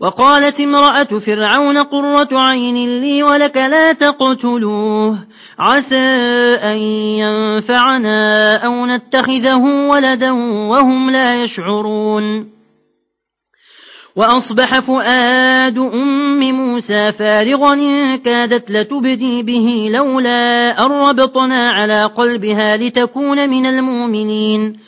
وقالت امرأة فرعون قرة عين لي ولك لا تقتلوه. عسى أن ينفعنا أو نتخذه ولدا وهم لا يشعرون. وأصبح فؤاد أم موسى فارغا كادت لتبدي به لولا أن ربطنا على قلبها لتكون من المؤمنين.